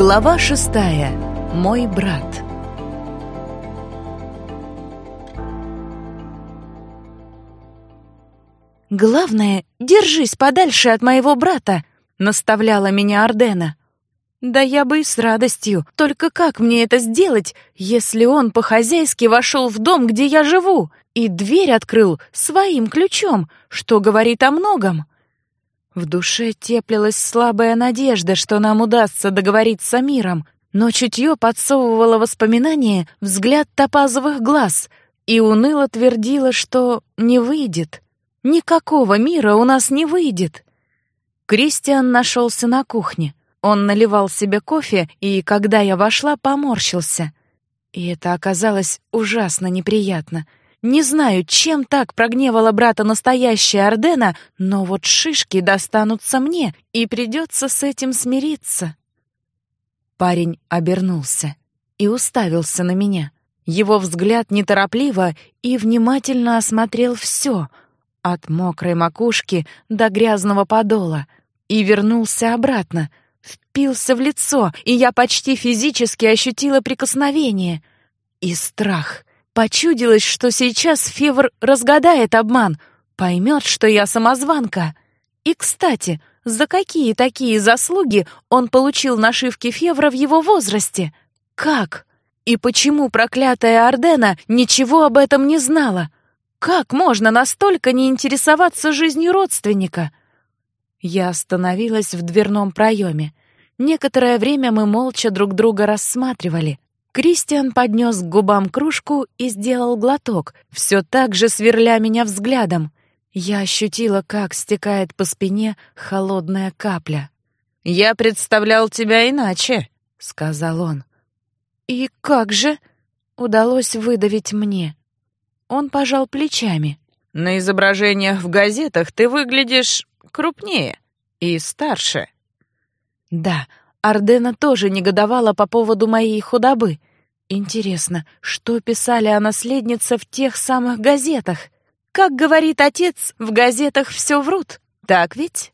Глава шестая. Мой брат. «Главное, держись подальше от моего брата», — наставляла меня Ардена. «Да я бы и с радостью. Только как мне это сделать, если он по-хозяйски вошел в дом, где я живу, и дверь открыл своим ключом, что говорит о многом?» В душе теплилась слабая надежда, что нам удастся договориться с миром, но чутье подсовывало воспоминание взгляд топазовых глаз и уныло твердило, что не выйдет. Никакого мира у нас не выйдет. Кристиан нашелся на кухне. Он наливал себе кофе, и, когда я вошла, поморщился. И это оказалось ужасно неприятно. Не знаю, чем так прогневала брата настоящая Ордена, но вот шишки достанутся мне, и придется с этим смириться. Парень обернулся и уставился на меня. Его взгляд неторопливо и внимательно осмотрел все — от мокрой макушки до грязного подола и вернулся обратно, впился в лицо, и я почти физически ощутила прикосновение и страх. Почудилось, что сейчас Февр разгадает обман, поймет, что я самозванка. И, кстати, за какие такие заслуги он получил нашивки Февра в его возрасте? Как? И почему проклятая Ордена ничего об этом не знала? Как можно настолько не интересоваться жизнью родственника? Я остановилась в дверном проеме. Некоторое время мы молча друг друга рассматривали. Кристиан поднес к губам кружку и сделал глоток, все так же сверля меня взглядом. Я ощутила, как стекает по спине холодная капля. «Я представлял тебя иначе», — сказал он. «И как же?» — удалось выдавить мне. Он пожал плечами. «На изображениях в газетах ты выглядишь крупнее и старше». Да, Ардена тоже негодовала по поводу моей худобы. Интересно, что писали о наследнице в тех самых газетах? Как говорит отец, в газетах все врут, так ведь?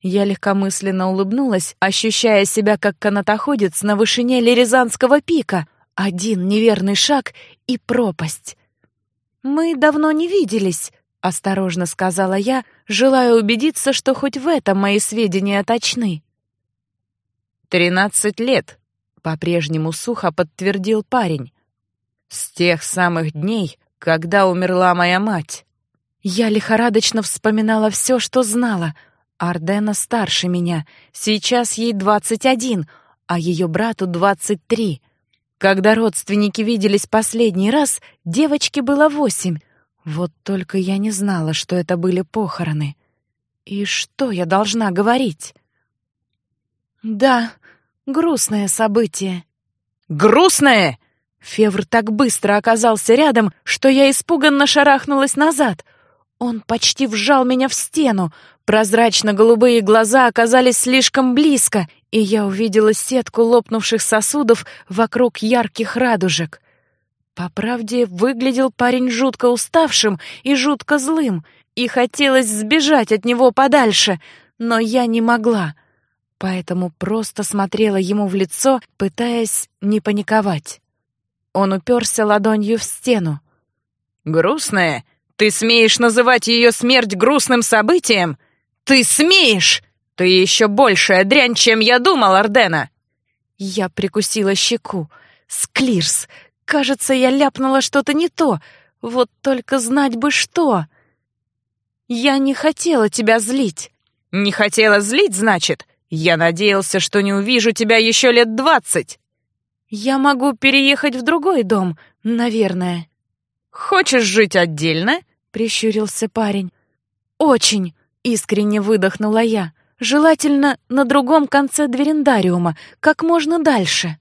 Я легкомысленно улыбнулась, ощущая себя как канатоходец на вышине Лерезанского пика. Один неверный шаг и пропасть. «Мы давно не виделись», — осторожно сказала я, желая убедиться, что хоть в этом мои сведения точны. «Тринадцать лет», — по-прежнему сухо подтвердил парень. «С тех самых дней, когда умерла моя мать». Я лихорадочно вспоминала все, что знала. Ардена старше меня, сейчас ей двадцать один, а ее брату двадцать три — когда родственники виделись последний раз, девочке было восемь. Вот только я не знала, что это были похороны. И что я должна говорить? Да, грустное событие. Грустное? Февр так быстро оказался рядом, что я испуганно шарахнулась назад. Он почти вжал меня в стену. Прозрачно-голубые глаза оказались слишком близко, и я увидела сетку лопнувших сосудов вокруг ярких радужек. По правде, выглядел парень жутко уставшим и жутко злым, и хотелось сбежать от него подальше, но я не могла, поэтому просто смотрела ему в лицо, пытаясь не паниковать. Он уперся ладонью в стену. «Грустная? Ты смеешь называть ее смерть грустным событием? Ты смеешь!» «Ты еще большая дрянь, чем я думал, Ардена!» Я прикусила щеку. «Склирс! Кажется, я ляпнула что-то не то. Вот только знать бы что!» «Я не хотела тебя злить». «Не хотела злить, значит? Я надеялся, что не увижу тебя еще лет двадцать». «Я могу переехать в другой дом, наверное». «Хочешь жить отдельно?» — прищурился парень. «Очень!» — искренне выдохнула я. Желательно на другом конце дверендариума, как можно дальше.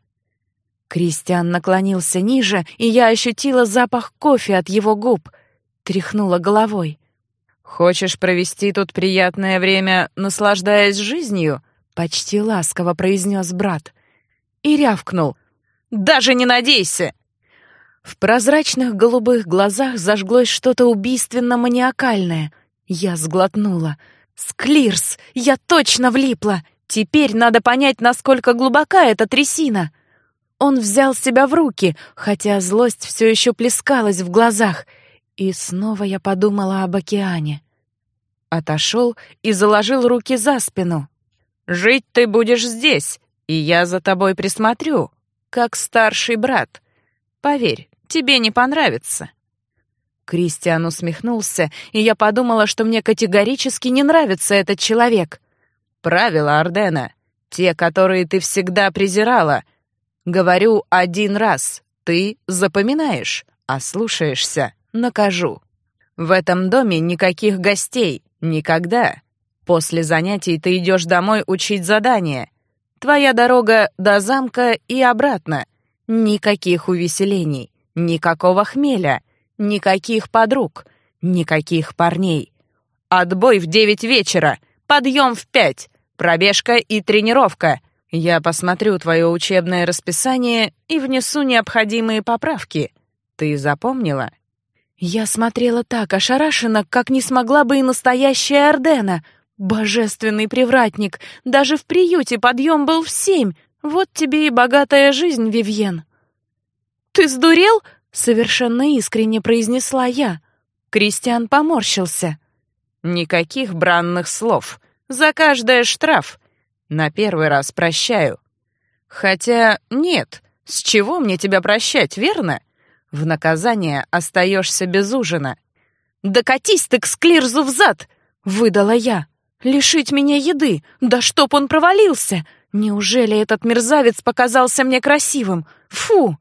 Кристиан наклонился ниже, и я ощутила запах кофе от его губ. Тряхнула головой. «Хочешь провести тут приятное время, наслаждаясь жизнью?» — почти ласково произнес брат. И рявкнул. «Даже не надейся!» В прозрачных голубых глазах зажглось что-то убийственно-маниакальное. Я сглотнула — «Склирс! Я точно влипла! Теперь надо понять, насколько глубока эта трясина. Он взял себя в руки, хотя злость все еще плескалась в глазах. И снова я подумала об океане. Отошел и заложил руки за спину. «Жить ты будешь здесь, и я за тобой присмотрю, как старший брат. Поверь, тебе не понравится». Кристиан усмехнулся, и я подумала, что мне категорически не нравится этот человек. «Правила Ордена, те, которые ты всегда презирала. Говорю один раз, ты запоминаешь, а слушаешься, накажу. В этом доме никаких гостей, никогда. После занятий ты идешь домой учить задания. Твоя дорога до замка и обратно. Никаких увеселений, никакого хмеля, никаких подруг, никаких парней. Отбой в девять вечера, подъем в пять, пробежка и тренировка. Я посмотрю твое учебное расписание и внесу необходимые поправки. Ты запомнила? Я смотрела так ошарашенно, как не смогла бы и настоящая Ордена — Божественный привратник! Даже в приюте подъем был в семь! Вот тебе и богатая жизнь, Вивьен!» «Ты сдурел?» — совершенно искренне произнесла я. Кристиан поморщился. «Никаких бранных слов. За каждое штраф. На первый раз прощаю. Хотя нет, с чего мне тебя прощать, верно? В наказание остаешься без ужина». «Да катись ты к склирзу взад!» — выдала я. Лишить меня еды? Да чтоб он провалился! Неужели этот мерзавец показался мне красивым? Фу!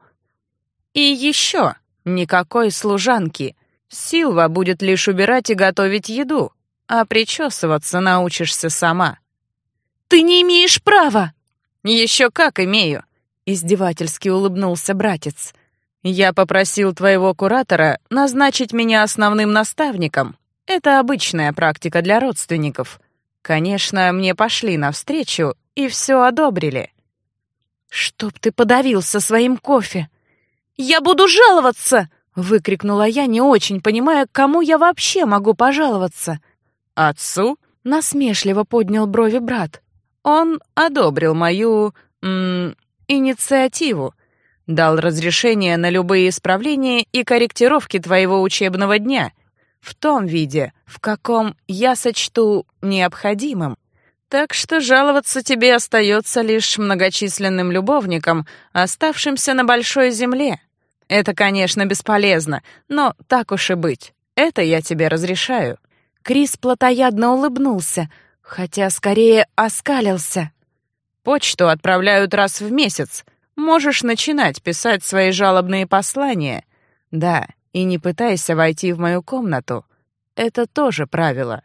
И еще никакой служанки. Силва будет лишь убирать и готовить еду, а причесываться научишься сама. Ты не имеешь права! Еще как имею! Издевательски улыбнулся братец. Я попросил твоего куратора назначить меня основным наставником. Это обычная практика для родственников. Конечно, мне пошли навстречу и все одобрили. «Чтоб ты подавился своим кофе!» «Я буду жаловаться!» — выкрикнула я, не очень понимая, кому я вообще могу пожаловаться. «Отцу?» — насмешливо поднял брови брат. «Он одобрил мою... М инициативу, дал разрешение на любые исправления и корректировки твоего учебного дня — в том виде, в каком я сочту необходимым. Так что жаловаться тебе остается лишь многочисленным любовникам, оставшимся на большой земле. Это, конечно, бесполезно, но так уж и быть. Это я тебе разрешаю». Крис плотоядно улыбнулся, хотя скорее оскалился. «Почту отправляют раз в месяц. Можешь начинать писать свои жалобные послания. Да, и не пытайся войти в мою комнату. Это тоже правило.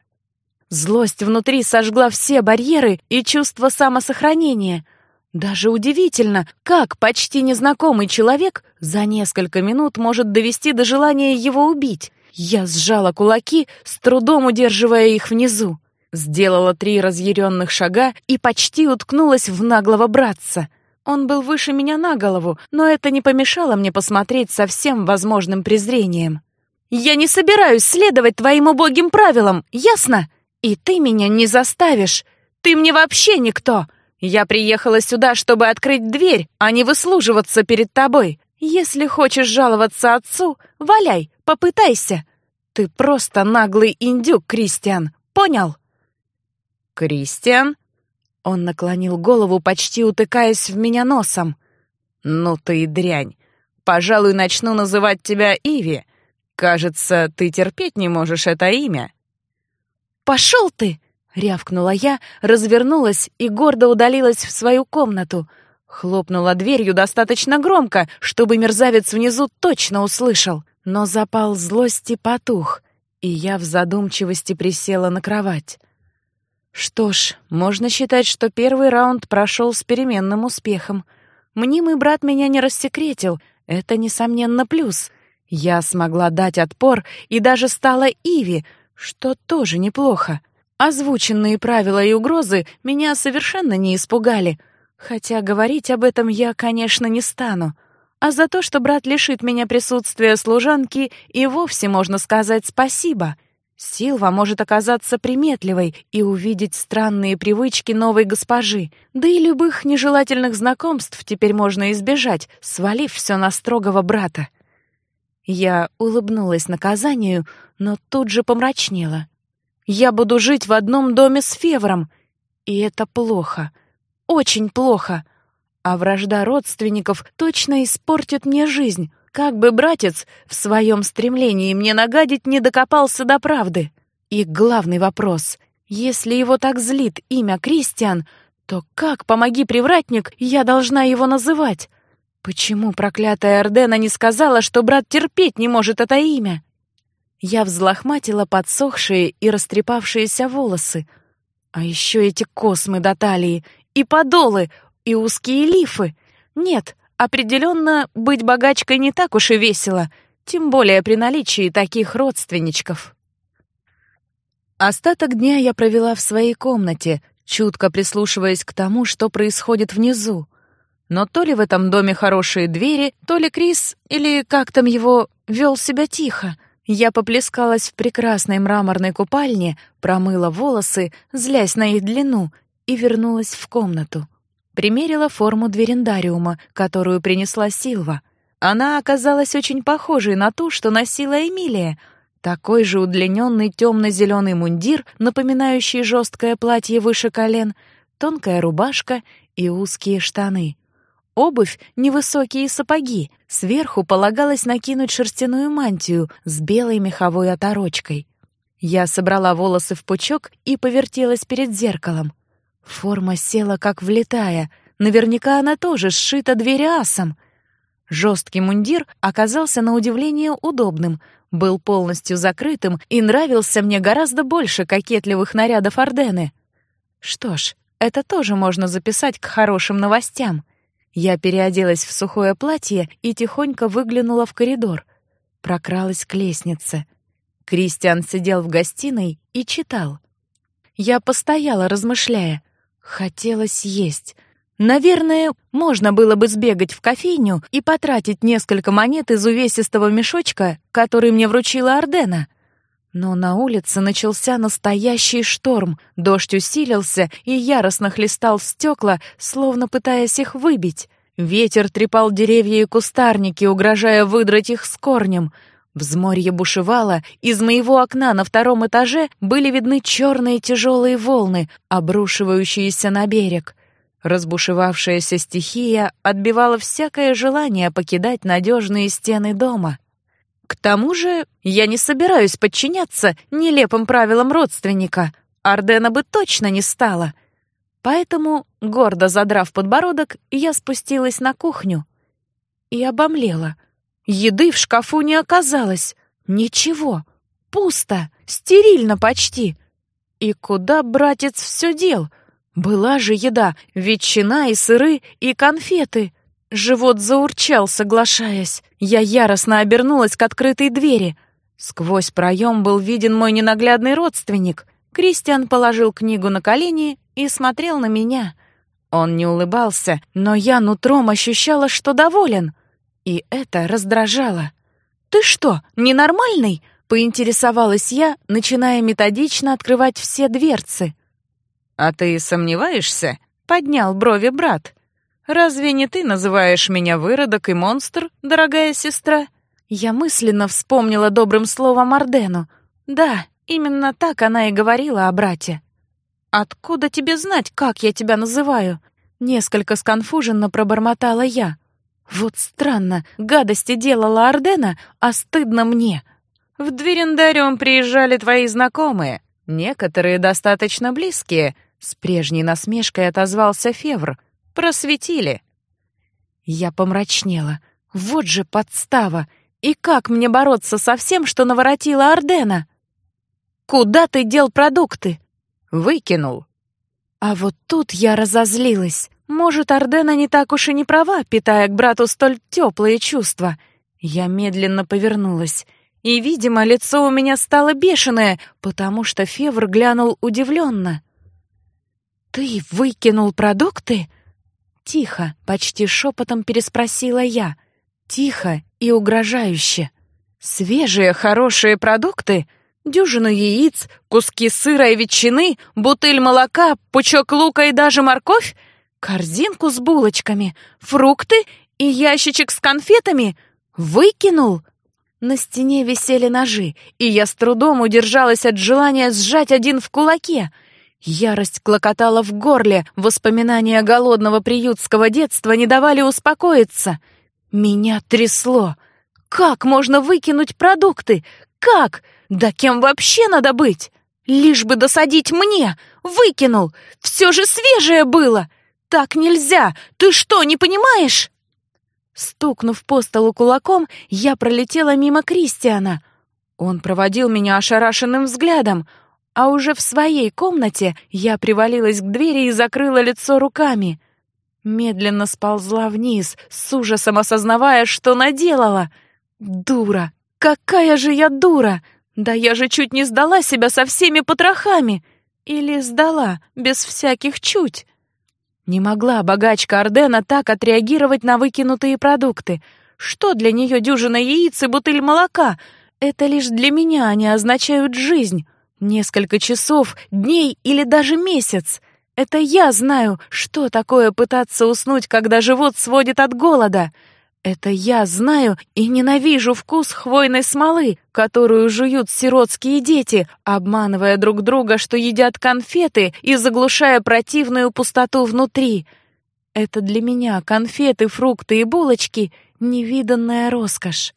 Злость внутри сожгла все барьеры и чувство самосохранения. Даже удивительно, как почти незнакомый человек за несколько минут может довести до желания его убить. Я сжала кулаки, с трудом удерживая их внизу. Сделала три разъяренных шага и почти уткнулась в наглого братца — он был выше меня на голову, но это не помешало мне посмотреть со всем возможным презрением. «Я не собираюсь следовать твоим убогим правилам, ясно? И ты меня не заставишь. Ты мне вообще никто. Я приехала сюда, чтобы открыть дверь, а не выслуживаться перед тобой. Если хочешь жаловаться отцу, валяй, попытайся. Ты просто наглый индюк, Кристиан, понял?» «Кристиан?» Он наклонил голову, почти утыкаясь в меня носом. «Ну ты и дрянь. Пожалуй, начну называть тебя Иви. Кажется, ты терпеть не можешь это имя». «Пошел ты!» — рявкнула я, развернулась и гордо удалилась в свою комнату. Хлопнула дверью достаточно громко, чтобы мерзавец внизу точно услышал. Но запал злости потух, и я в задумчивости присела на кровать. Что ж, можно считать, что первый раунд прошел с переменным успехом. Мнимый брат меня не рассекретил, это, несомненно, плюс. Я смогла дать отпор и даже стала Иви, что тоже неплохо. Озвученные правила и угрозы меня совершенно не испугали, хотя говорить об этом я, конечно, не стану. А за то, что брат лишит меня присутствия служанки, и вовсе можно сказать спасибо — Силва может оказаться приметливой и увидеть странные привычки новой госпожи, да и любых нежелательных знакомств теперь можно избежать, свалив все на строгого брата. Я улыбнулась наказанию, но тут же помрачнела. Я буду жить в одном доме с Февром, и это плохо, очень плохо. А вражда родственников точно испортит мне жизнь, как бы братец в своем стремлении мне нагадить не докопался до правды. И главный вопрос. Если его так злит имя Кристиан, то как, помоги, привратник, я должна его называть? Почему проклятая Ордена не сказала, что брат терпеть не может это имя? Я взлохматила подсохшие и растрепавшиеся волосы. А еще эти космы до талии, и подолы, и узкие лифы. Нет, Определенно, быть богачкой не так уж и весело, тем более при наличии таких родственничков. Остаток дня я провела в своей комнате, чутко прислушиваясь к тому, что происходит внизу. Но то ли в этом доме хорошие двери, то ли Крис, или как там его, вел себя тихо. Я поплескалась в прекрасной мраморной купальне, промыла волосы, злясь на их длину, и вернулась в комнату примерила форму дверендариума, которую принесла Силва. Она оказалась очень похожей на ту, что носила Эмилия. Такой же удлиненный темно-зеленый мундир, напоминающий жесткое платье выше колен, тонкая рубашка и узкие штаны. Обувь — невысокие сапоги, сверху полагалось накинуть шерстяную мантию с белой меховой оторочкой. Я собрала волосы в пучок и повертелась перед зеркалом. Форма села как влетая. Наверняка она тоже сшита двериасом. Жесткий мундир оказался на удивление удобным, был полностью закрытым и нравился мне гораздо больше кокетливых нарядов Ордены. Что ж, это тоже можно записать к хорошим новостям. Я переоделась в сухое платье и тихонько выглянула в коридор. Прокралась к лестнице. Кристиан сидел в гостиной и читал. Я постояла, размышляя. Хотелось есть. Наверное, можно было бы сбегать в кофейню и потратить несколько монет из увесистого мешочка, который мне вручила Ардена. Но на улице начался настоящий шторм, дождь усилился и яростно хлестал стекла, словно пытаясь их выбить. Ветер трепал деревья и кустарники, угрожая выдрать их с корнем — Взморье бушевало, из моего окна на втором этаже были видны черные тяжелые волны, обрушивающиеся на берег. Разбушевавшаяся стихия отбивала всякое желание покидать надежные стены дома. К тому же я не собираюсь подчиняться нелепым правилам родственника. Ардена бы точно не стала. Поэтому, гордо задрав подбородок, я спустилась на кухню и обомлела — Еды в шкафу не оказалось. Ничего. Пусто. Стерильно почти. И куда братец все дел? Была же еда, ветчина и сыры, и конфеты. Живот заурчал, соглашаясь. Я яростно обернулась к открытой двери. Сквозь проем был виден мой ненаглядный родственник. Кристиан положил книгу на колени и смотрел на меня. Он не улыбался, но я нутром ощущала, что доволен. И это раздражало. «Ты что, ненормальный?» — поинтересовалась я, начиная методично открывать все дверцы. «А ты сомневаешься?» — поднял брови брат. «Разве не ты называешь меня выродок и монстр, дорогая сестра?» Я мысленно вспомнила добрым словом Ардену. Да, именно так она и говорила о брате. «Откуда тебе знать, как я тебя называю?» Несколько сконфуженно пробормотала я. Вот странно, гадости делала Ардена, а стыдно мне. В Дверендариум приезжали твои знакомые, некоторые достаточно близкие, с прежней насмешкой отозвался Февр. Просветили. Я помрачнела. Вот же подстава. И как мне бороться со всем, что наворотила Ардена? Куда ты дел продукты? Выкинул. А вот тут я разозлилась. Может, Ардена не так уж и не права, питая к брату столь теплые чувства. Я медленно повернулась. И, видимо, лицо у меня стало бешеное, потому что Февр глянул удивленно. «Ты выкинул продукты?» Тихо, почти шепотом переспросила я. Тихо и угрожающе. «Свежие, хорошие продукты? дюжину яиц, куски сыра и ветчины, бутыль молока, пучок лука и даже морковь, корзинку с булочками, фрукты и ящичек с конфетами выкинул. На стене висели ножи, и я с трудом удержалась от желания сжать один в кулаке. Ярость клокотала в горле, воспоминания голодного приютского детства не давали успокоиться. Меня трясло. Как можно выкинуть продукты? Как? Да кем вообще надо быть? Лишь бы досадить мне! Выкинул! Все же свежее было! Так нельзя! Ты что, не понимаешь?» Стукнув по столу кулаком, я пролетела мимо Кристиана. Он проводил меня ошарашенным взглядом, а уже в своей комнате я привалилась к двери и закрыла лицо руками. Медленно сползла вниз, с ужасом осознавая, что наделала. Дура! Какая же я дура! Да я же чуть не сдала себя со всеми потрохами! Или сдала, без всяких чуть? Не могла богачка Ордена так отреагировать на выкинутые продукты. Что для нее дюжина яиц и бутыль молока? Это лишь для меня они означают жизнь. Несколько часов, дней или даже месяц. Это я знаю, что такое пытаться уснуть, когда живот сводит от голода. Это я знаю и ненавижу вкус хвойной смолы, которую жуют сиротские дети, обманывая друг друга, что едят конфеты и заглушая противную пустоту внутри. Это для меня конфеты, фрукты и булочки — невиданная роскошь.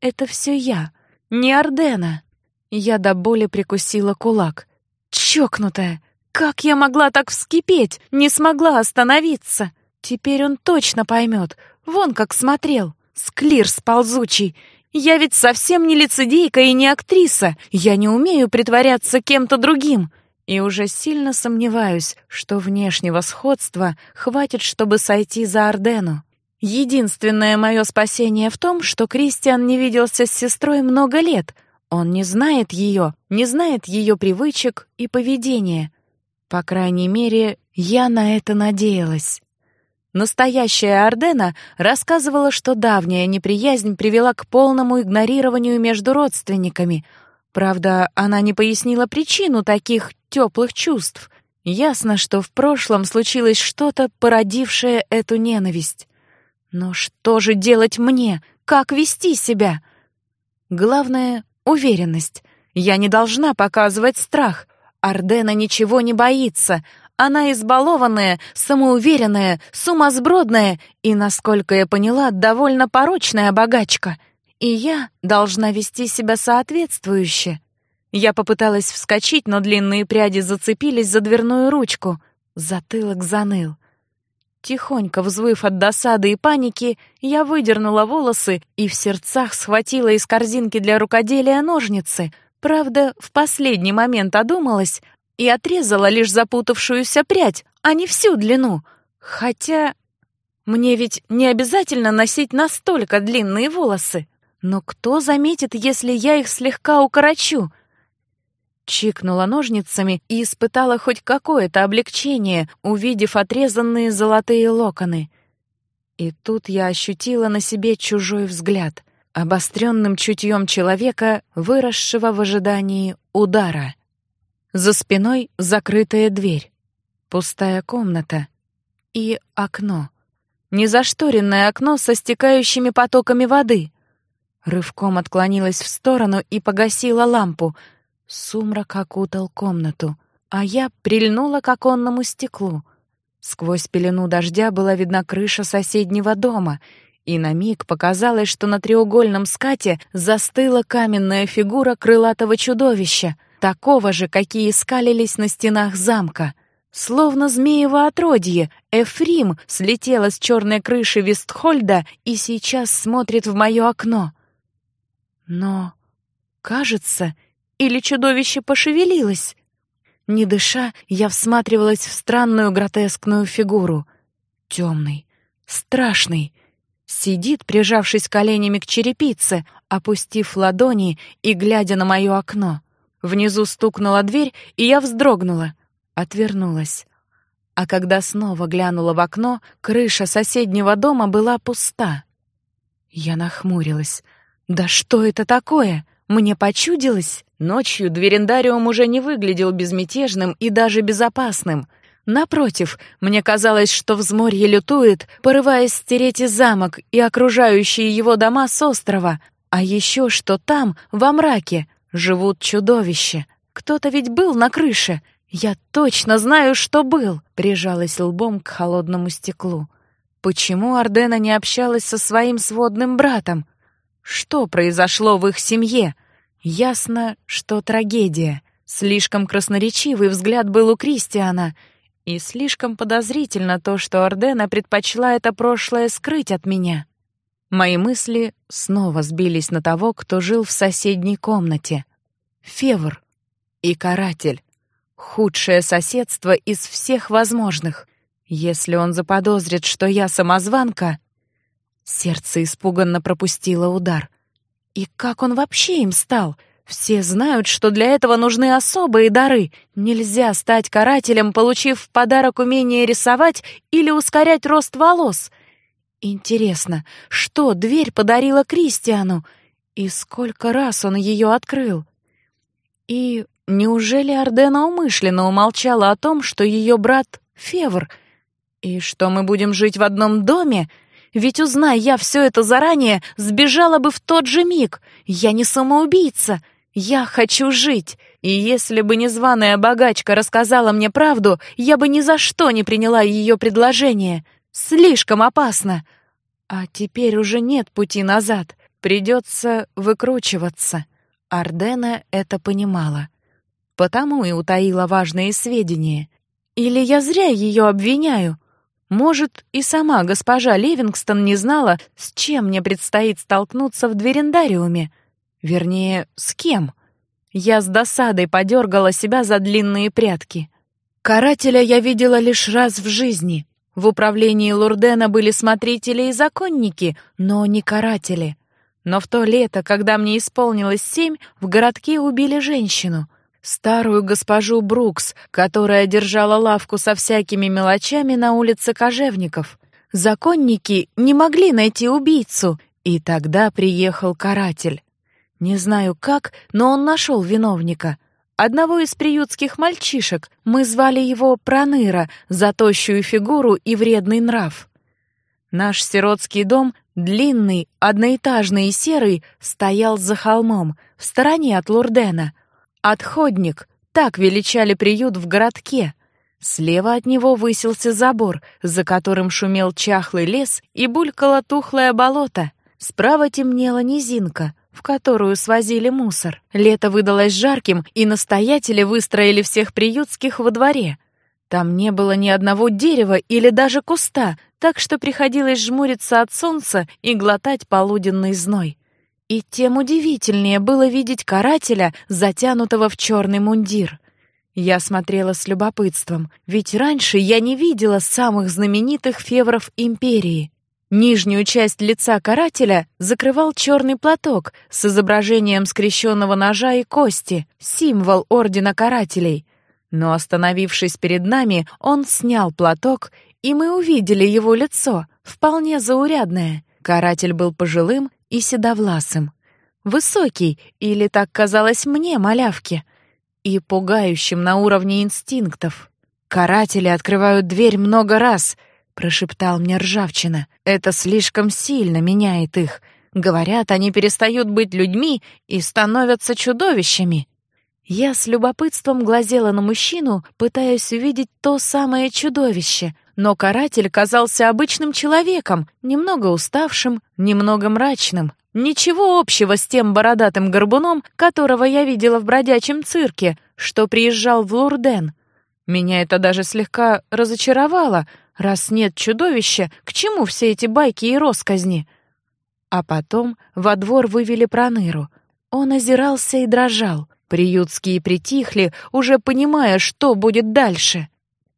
Это все я, не Ордена. Я до боли прикусила кулак. Чокнутая! Как я могла так вскипеть? Не смогла остановиться. Теперь он точно поймет — Вон как смотрел. Склирс ползучий. Я ведь совсем не лицедейка и не актриса. Я не умею притворяться кем-то другим. И уже сильно сомневаюсь, что внешнего сходства хватит, чтобы сойти за Ордену. Единственное мое спасение в том, что Кристиан не виделся с сестрой много лет. Он не знает ее, не знает ее привычек и поведения. По крайней мере, я на это надеялась. Настоящая Ардена рассказывала, что давняя неприязнь привела к полному игнорированию между родственниками. Правда, она не пояснила причину таких теплых чувств. Ясно, что в прошлом случилось что-то, породившее эту ненависть. Но что же делать мне? Как вести себя? Главное — уверенность. Я не должна показывать страх. Ардена ничего не боится. Она избалованная, самоуверенная, сумасбродная и, насколько я поняла, довольно порочная богачка. И я должна вести себя соответствующе. Я попыталась вскочить, но длинные пряди зацепились за дверную ручку. Затылок заныл. Тихонько взвыв от досады и паники, я выдернула волосы и в сердцах схватила из корзинки для рукоделия ножницы. Правда, в последний момент одумалась, и отрезала лишь запутавшуюся прядь, а не всю длину. Хотя мне ведь не обязательно носить настолько длинные волосы. Но кто заметит, если я их слегка укорочу? Чикнула ножницами и испытала хоть какое-то облегчение, увидев отрезанные золотые локоны. И тут я ощутила на себе чужой взгляд, обостренным чутьем человека, выросшего в ожидании удара. За спиной закрытая дверь, пустая комната и окно. Незашторенное окно со стекающими потоками воды. Рывком отклонилась в сторону и погасила лампу. Сумрак окутал комнату, а я прильнула к оконному стеклу. Сквозь пелену дождя была видна крыша соседнего дома, и на миг показалось, что на треугольном скате застыла каменная фигура крылатого чудовища — такого же, какие скалились на стенах замка. Словно змеево отродье, Эфрим слетела с черной крыши Вестхольда и сейчас смотрит в мое окно. Но, кажется, или чудовище пошевелилось. Не дыша, я всматривалась в странную гротескную фигуру. Темный, страшный. Сидит, прижавшись коленями к черепице, опустив ладони и глядя на мое окно. Внизу стукнула дверь, и я вздрогнула, отвернулась. А когда снова глянула в окно, крыша соседнего дома была пуста. Я нахмурилась. Да что это такое? Мне почудилось? Ночью дверендариум уже не выглядел безмятежным и даже безопасным. Напротив, мне казалось, что взморье лютует, порываясь стереть и замок, и окружающие его дома с острова, а еще что там, во мраке, живут чудовища. Кто-то ведь был на крыше. Я точно знаю, что был, прижалась лбом к холодному стеклу. Почему Ардена не общалась со своим сводным братом? Что произошло в их семье? Ясно, что трагедия. Слишком красноречивый взгляд был у Кристиана, и слишком подозрительно то, что Ардена предпочла это прошлое скрыть от меня. Мои мысли снова сбились на того, кто жил в соседней комнате. Февр и каратель. Худшее соседство из всех возможных. Если он заподозрит, что я самозванка... Сердце испуганно пропустило удар. И как он вообще им стал? Все знают, что для этого нужны особые дары. Нельзя стать карателем, получив в подарок умение рисовать или ускорять рост волос. Интересно, что дверь подарила Кристиану? И сколько раз он ее открыл? И неужели Ардена умышленно умолчала о том, что ее брат — Февр? И что мы будем жить в одном доме? Ведь, узнай я все это заранее, сбежала бы в тот же миг. Я не самоубийца. Я хочу жить. И если бы незваная богачка рассказала мне правду, я бы ни за что не приняла ее предложение. Слишком опасно. А теперь уже нет пути назад. Придется выкручиваться. Ардена это понимала. Потому и утаила важные сведения. Или я зря ее обвиняю? Может, и сама госпожа Левингстон не знала, с чем мне предстоит столкнуться в дверендариуме. Вернее, с кем? Я с досадой подергала себя за длинные прядки. Карателя я видела лишь раз в жизни. В управлении Лурдена были смотрители и законники, но не каратели. Но в то лето, когда мне исполнилось семь, в городке убили женщину, старую госпожу Брукс, которая держала лавку со всякими мелочами на улице Кожевников. Законники не могли найти убийцу, и тогда приехал каратель. Не знаю как, но он нашел виновника. Одного из приютских мальчишек. Мы звали его Проныра за тощую фигуру и вредный нрав. Наш сиротский дом Длинный, одноэтажный и серый, стоял за холмом, в стороне от Лурдена. Отходник, так величали приют в городке. Слева от него высился забор, за которым шумел чахлый лес и булькало тухлое болото. Справа темнела низинка, в которую свозили мусор. Лето выдалось жарким, и настоятели выстроили всех приютских во дворе. Там не было ни одного дерева или даже куста, так что приходилось жмуриться от солнца и глотать полуденный зной. И тем удивительнее было видеть карателя, затянутого в черный мундир. Я смотрела с любопытством, ведь раньше я не видела самых знаменитых февров империи. Нижнюю часть лица карателя закрывал черный платок с изображением скрещенного ножа и кости, символ ордена карателей. Но остановившись перед нами, он снял платок и мы увидели его лицо, вполне заурядное. Каратель был пожилым и седовласым. Высокий, или так казалось мне, малявке, и пугающим на уровне инстинктов. «Каратели открывают дверь много раз», — прошептал мне Ржавчина. «Это слишком сильно меняет их. Говорят, они перестают быть людьми и становятся чудовищами». Я с любопытством глазела на мужчину, пытаясь увидеть то самое чудовище, но каратель казался обычным человеком, немного уставшим, немного мрачным. Ничего общего с тем бородатым горбуном, которого я видела в бродячем цирке, что приезжал в Лурден. Меня это даже слегка разочаровало. Раз нет чудовища, к чему все эти байки и росказни? А потом во двор вывели Проныру. Он озирался и дрожал. Приютские притихли, уже понимая, что будет дальше.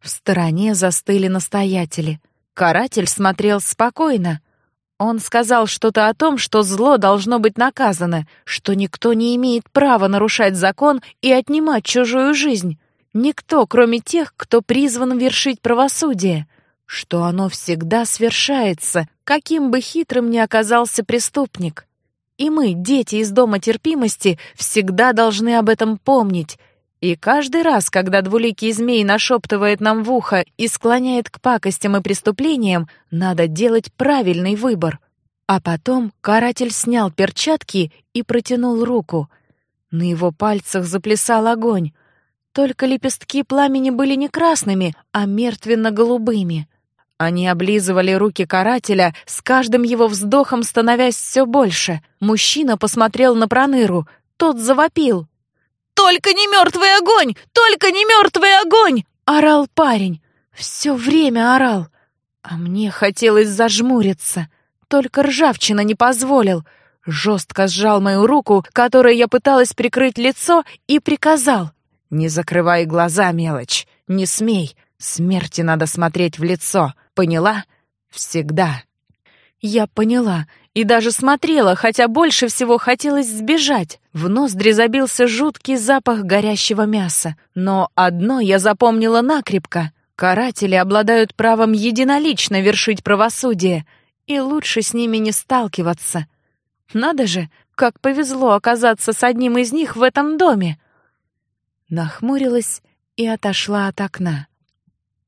В стороне застыли настоятели. Каратель смотрел спокойно. Он сказал что-то о том, что зло должно быть наказано, что никто не имеет права нарушать закон и отнимать чужую жизнь. Никто, кроме тех, кто призван вершить правосудие. Что оно всегда свершается, каким бы хитрым ни оказался преступник. И мы, дети из Дома терпимости, всегда должны об этом помнить. И каждый раз, когда двуликий змей нашептывает нам в ухо и склоняет к пакостям и преступлениям, надо делать правильный выбор. А потом каратель снял перчатки и протянул руку. На его пальцах заплясал огонь. Только лепестки пламени были не красными, а мертвенно-голубыми. Они облизывали руки карателя, с каждым его вздохом становясь все больше. Мужчина посмотрел на Проныру, тот завопил. «Только не мертвый огонь! Только не мертвый огонь!» — орал парень. Все время орал. А мне хотелось зажмуриться. Только ржавчина не позволил. Жестко сжал мою руку, которой я пыталась прикрыть лицо, и приказал. «Не закрывай глаза, мелочь! Не смей! Смерти надо смотреть в лицо! Поняла? Всегда!» Я поняла и даже смотрела, хотя больше всего хотелось сбежать. В ноздри забился жуткий запах горящего мяса. Но одно я запомнила накрепко. Каратели обладают правом единолично вершить правосудие, и лучше с ними не сталкиваться. Надо же, как повезло оказаться с одним из них в этом доме нахмурилась и отошла от окна.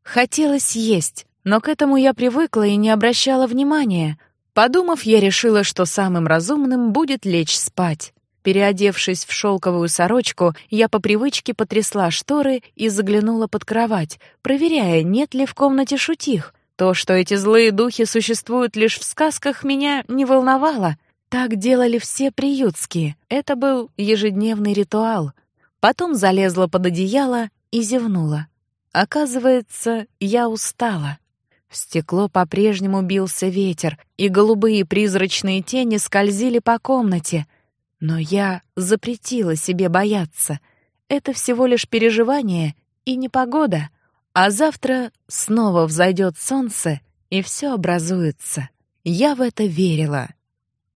Хотелось есть, но к этому я привыкла и не обращала внимания. Подумав, я решила, что самым разумным будет лечь спать. Переодевшись в шелковую сорочку, я по привычке потрясла шторы и заглянула под кровать, проверяя, нет ли в комнате шутих. То, что эти злые духи существуют лишь в сказках, меня не волновало. Так делали все приютские. Это был ежедневный ритуал — Потом залезла под одеяло и зевнула. Оказывается, я устала. В стекло по-прежнему бился ветер, и голубые призрачные тени скользили по комнате. Но я запретила себе бояться. Это всего лишь переживание и непогода. А завтра снова взойдет солнце, и все образуется. Я в это верила.